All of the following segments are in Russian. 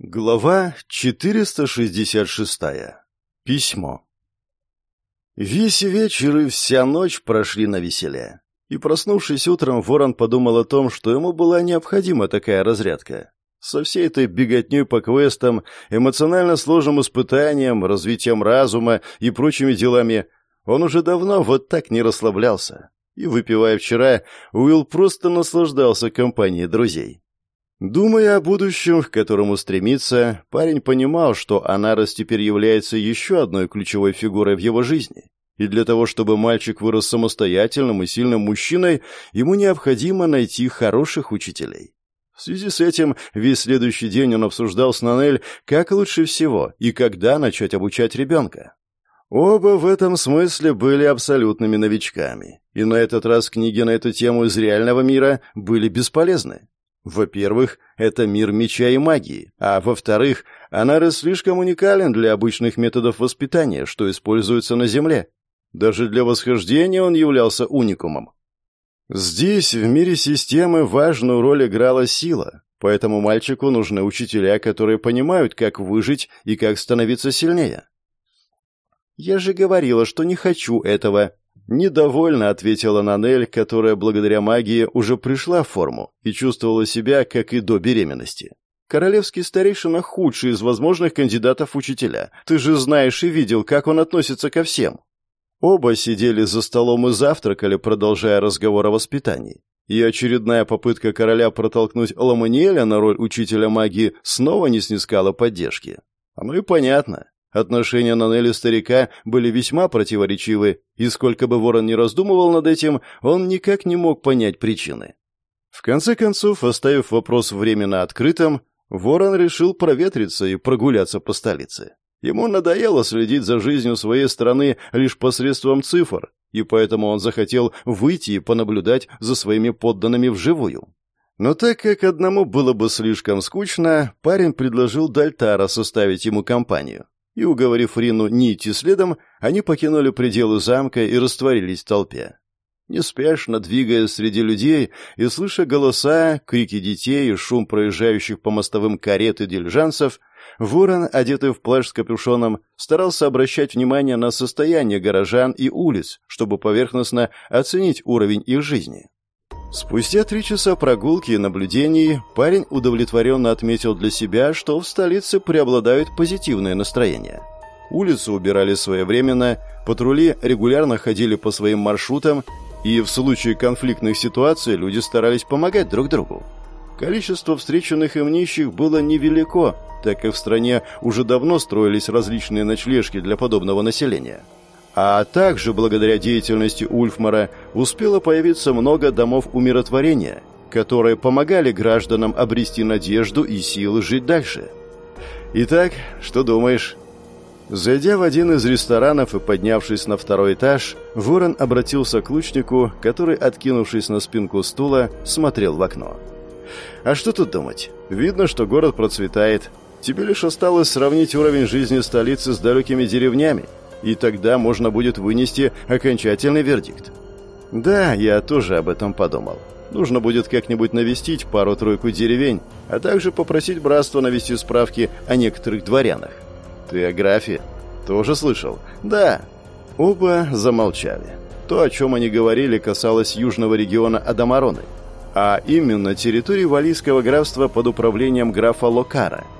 Глава 466. Письмо. Весь вечер и вся ночь прошли на веселе. И проснувшись утром, Ворон подумал о том, что ему была необходима такая разрядка. Со всей этой беготней по квестам, эмоционально сложным испытаниям, развитием разума и прочими делами он уже давно вот так не расслаблялся. И, выпивая вчера, Уилл просто наслаждался компанией друзей. Думая о будущем, к которому стремится, парень понимал, что Анарос теперь является еще одной ключевой фигурой в его жизни. И для того, чтобы мальчик вырос самостоятельным и сильным мужчиной, ему необходимо найти хороших учителей. В связи с этим весь следующий день он обсуждал с Нанель, как лучше всего и когда начать обучать ребенка. Оба в этом смысле были абсолютными новичками, и на этот раз книги на эту тему из реального мира были бесполезны. Во-первых, это мир меча и магии, а во-вторых, Анарес слишком уникален для обычных методов воспитания, что используются на Земле. Даже для восхождения он являлся уникумом. Здесь, в мире системы, важную роль играла сила, поэтому мальчику нужны учителя, которые понимают, как выжить и как становиться сильнее. «Я же говорила, что не хочу этого», Недовольно ответила Нанель, которая благодаря магии уже пришла в форму и чувствовала себя, как и до беременности. Королевский старейшина худший из возможных кандидатов учителя. Ты же знаешь и видел, как он относится ко всем. Оба сидели за столом и завтракали, продолжая разговор о воспитании. И очередная попытка короля протолкнуть Ламаниэля на роль учителя магии снова не снискала поддержки. Оно и понятно. Отношения Нанели старика были весьма противоречивы, и сколько бы Ворон ни раздумывал над этим, он никак не мог понять причины. В конце концов, оставив вопрос временно открытым, Ворон решил проветриться и прогуляться по столице. Ему надоело следить за жизнью своей страны лишь посредством цифр, и поэтому он захотел выйти и понаблюдать за своими подданными вживую. Но так как одному было бы слишком скучно, парень предложил Дальтара составить ему компанию и, уговорив Рину не идти следом, они покинули пределы замка и растворились в толпе. Неспешно двигаясь среди людей и слыша голоса, крики детей и шум проезжающих по мостовым карет и дилижансов, Ворон, одетый в плащ с капюшоном, старался обращать внимание на состояние горожан и улиц, чтобы поверхностно оценить уровень их жизни. Спустя три часа прогулки и наблюдений парень удовлетворенно отметил для себя, что в столице преобладают позитивное настроение. Улицы убирали своевременно, патрули регулярно ходили по своим маршрутам, и в случае конфликтных ситуаций люди старались помогать друг другу. Количество встреченных им нищих было невелико, так как в стране уже давно строились различные ночлежки для подобного населения – а также благодаря деятельности Ульфмара успело появиться много домов умиротворения, которые помогали гражданам обрести надежду и силы жить дальше. Итак, что думаешь? Зайдя в один из ресторанов и поднявшись на второй этаж, Ворон обратился к лучнику, который, откинувшись на спинку стула, смотрел в окно. «А что тут думать? Видно, что город процветает. Тебе лишь осталось сравнить уровень жизни столицы с далекими деревнями и тогда можно будет вынести окончательный вердикт. Да, я тоже об этом подумал. Нужно будет как-нибудь навестить пару-тройку деревень, а также попросить братство навести справки о некоторых дворянах. Ты о графе? Тоже слышал? Да. Оба замолчали. То, о чем они говорили, касалось южного региона Адамароны, а именно территории Валийского графства под управлением графа Локара –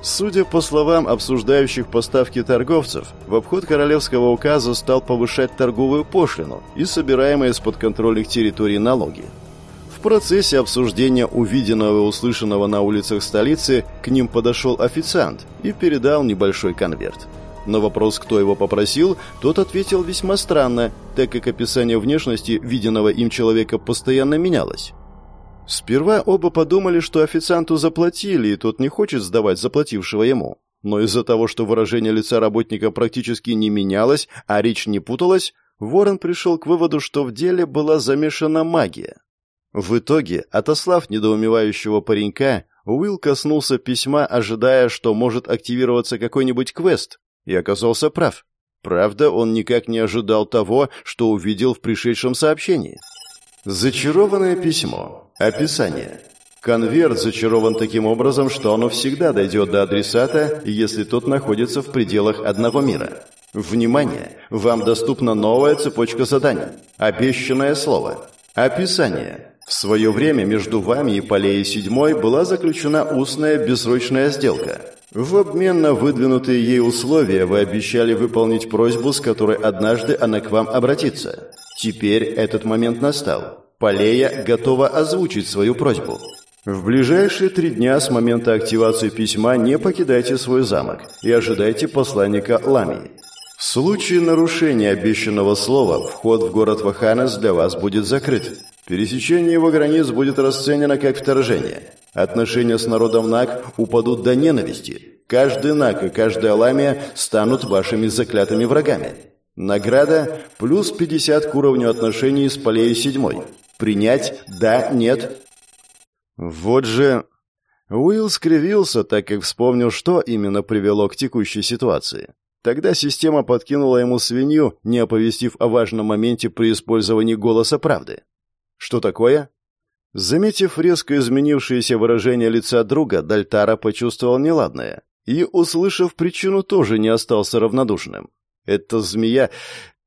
Судя по словам обсуждающих поставки торговцев, в обход королевского указа стал повышать торговую пошлину и собираемые с подконтрольных территорий налоги. В процессе обсуждения увиденного и услышанного на улицах столицы к ним подошел официант и передал небольшой конверт. На вопрос, кто его попросил, тот ответил весьма странно, так как описание внешности виденного им человека постоянно менялось. Сперва оба подумали, что официанту заплатили, и тот не хочет сдавать заплатившего ему. Но из-за того, что выражение лица работника практически не менялось, а речь не путалась, Ворон пришел к выводу, что в деле была замешана магия. В итоге, отослав недоумевающего паренька, Уилл коснулся письма, ожидая, что может активироваться какой-нибудь квест, и оказался прав. Правда, он никак не ожидал того, что увидел в пришедшем сообщении. Зачарованное письмо. Описание. Конверт зачарован таким образом, что оно всегда дойдет до адресата, если тот находится в пределах одного мира. Внимание! Вам доступна новая цепочка заданий. Обещанное слово. Описание. В свое время между вами и Полеей Седьмой была заключена устная бессрочная сделка. В обмен на выдвинутые ей условия вы обещали выполнить просьбу, с которой однажды она к вам обратится. Теперь этот момент настал. Полея готова озвучить свою просьбу. В ближайшие три дня с момента активации письма не покидайте свой замок и ожидайте посланника Ламии. В случае нарушения обещанного слова вход в город Ваханес для вас будет закрыт. Пересечение его границ будет расценено как вторжение. Отношения с народом Наг упадут до ненависти. Каждый Наг и каждая Ламия станут вашими заклятыми врагами. Награда плюс 50 к уровню отношений с полей седьмой. Принять «да», «нет». Вот же... Уилл скривился, так как вспомнил, что именно привело к текущей ситуации. Тогда система подкинула ему свинью, не оповестив о важном моменте при использовании голоса правды. Что такое? Заметив резко изменившееся выражение лица друга, Дальтара почувствовал неладное и, услышав причину, тоже не остался равнодушным. «Это змея...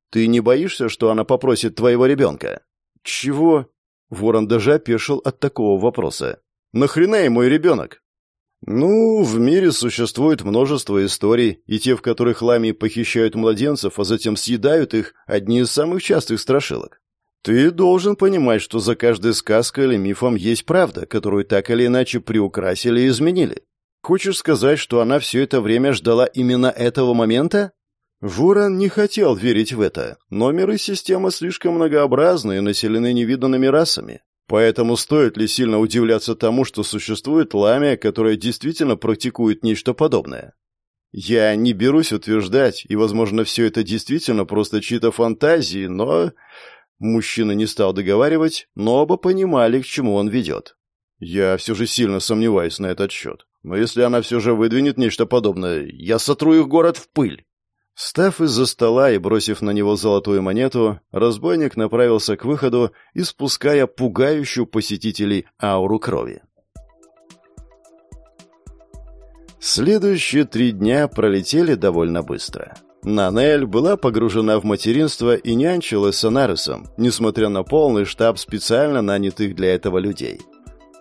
Ты не боишься, что она попросит твоего ребенка?» «Чего?» Ворон даже опешил от такого вопроса. «Нахрена ей мой ребенок?» Ну, в мире существует множество историй, и те, в которых ламии похищают младенцев, а затем съедают их, одни из самых частых страшилок. Ты должен понимать, что за каждой сказкой или мифом есть правда, которую так или иначе приукрасили и изменили. Хочешь сказать, что она все это время ждала именно этого момента? Ворон не хотел верить в это, но миры системы слишком многообразны и населены невиданными расами. Поэтому стоит ли сильно удивляться тому, что существует ламия, которая действительно практикует нечто подобное? Я не берусь утверждать, и, возможно, все это действительно просто чьи-то фантазии, но... Мужчина не стал договаривать, но оба понимали, к чему он ведет. Я все же сильно сомневаюсь на этот счет. Но если она все же выдвинет нечто подобное, я сотру их город в пыль. Встав из-за стола и бросив на него золотую монету, разбойник направился к выходу, испуская пугающую посетителей ауру крови. Следующие три дня пролетели довольно быстро. Нанель была погружена в материнство и нянчилась с Анаресом, несмотря на полный штаб специально нанятых для этого людей.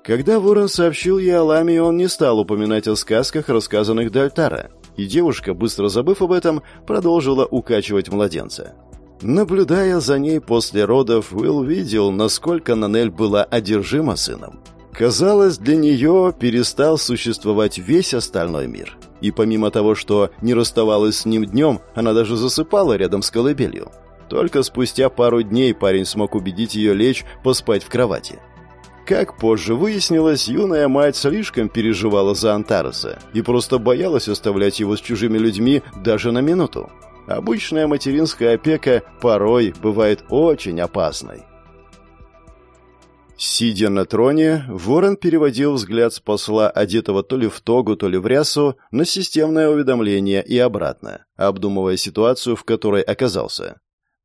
Когда Ворон сообщил ей о Ламе, он не стал упоминать о сказках, рассказанных Дальтара, и девушка, быстро забыв об этом, продолжила укачивать младенца. Наблюдая за ней после родов, Уилл видел, насколько Нанель была одержима сыном. Казалось, для нее перестал существовать весь остальной мир. И помимо того, что не расставалась с ним днем, она даже засыпала рядом с колыбелью. Только спустя пару дней парень смог убедить ее лечь поспать в кровати. Как позже выяснилось, юная мать слишком переживала за Антареса и просто боялась оставлять его с чужими людьми даже на минуту. Обычная материнская опека порой бывает очень опасной. Сидя на троне, Ворон переводил взгляд с посла, одетого то ли в тогу, то ли в рясу, на системное уведомление и обратно, обдумывая ситуацию, в которой оказался.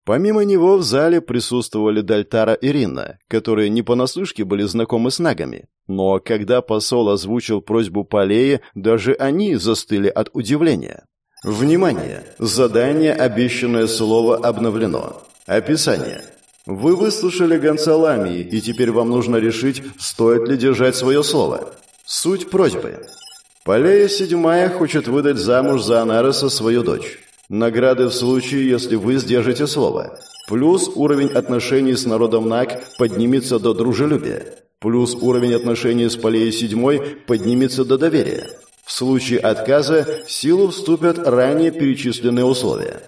Помимо него в зале присутствовали Дальтара и Ринна, которые не понаслышке были знакомы с нагами. Но когда посол озвучил просьбу Полеи, даже они застыли от удивления. Внимание! Задание «Обещанное слово» обновлено. Описание. Вы выслушали гонца Ламии, и теперь вам нужно решить, стоит ли держать свое слово. Суть просьбы. Полея Седьмая хочет выдать замуж за Анареса свою дочь. Награды в случае, если вы сдержите слово. Плюс уровень отношений с народом Наг поднимется до дружелюбия. Плюс уровень отношений с Полей Седьмой поднимется до доверия. В случае отказа в силу вступят ранее перечисленные условия.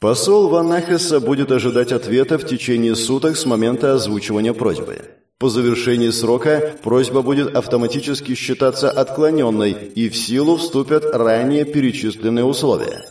Посол Ванахеса будет ожидать ответа в течение суток с момента озвучивания просьбы. По завершении срока просьба будет автоматически считаться отклоненной и в силу вступят ранее перечисленные условия.